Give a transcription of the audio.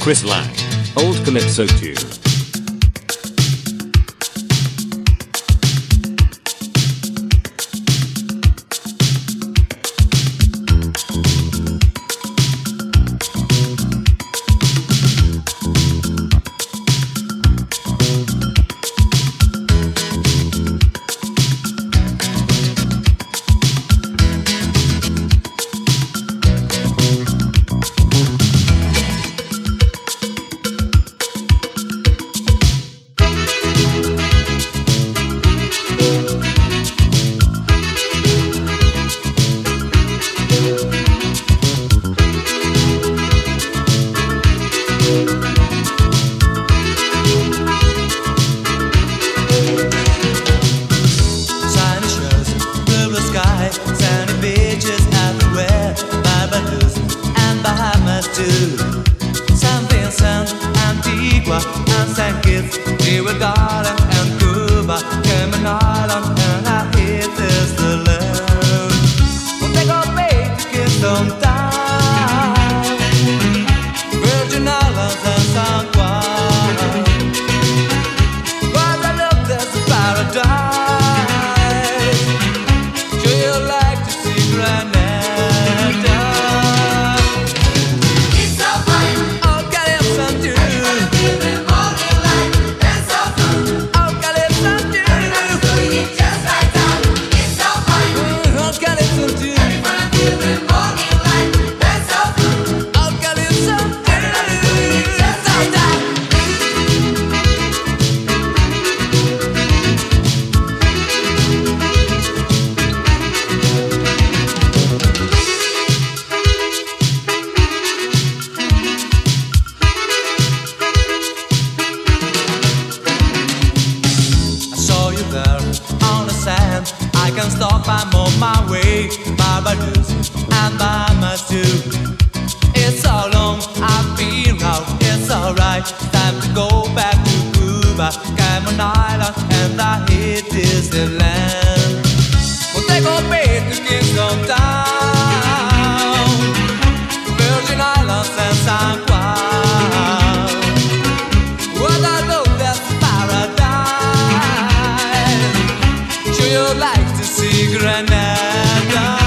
Chris Lang. Old Calypso tune. second stop, I'm on my way. By my blues and by my suit. It's so long, I've been out, it's alright. Time to go back to Cuba, Cayman Island, and I hate this. persigrenę dar.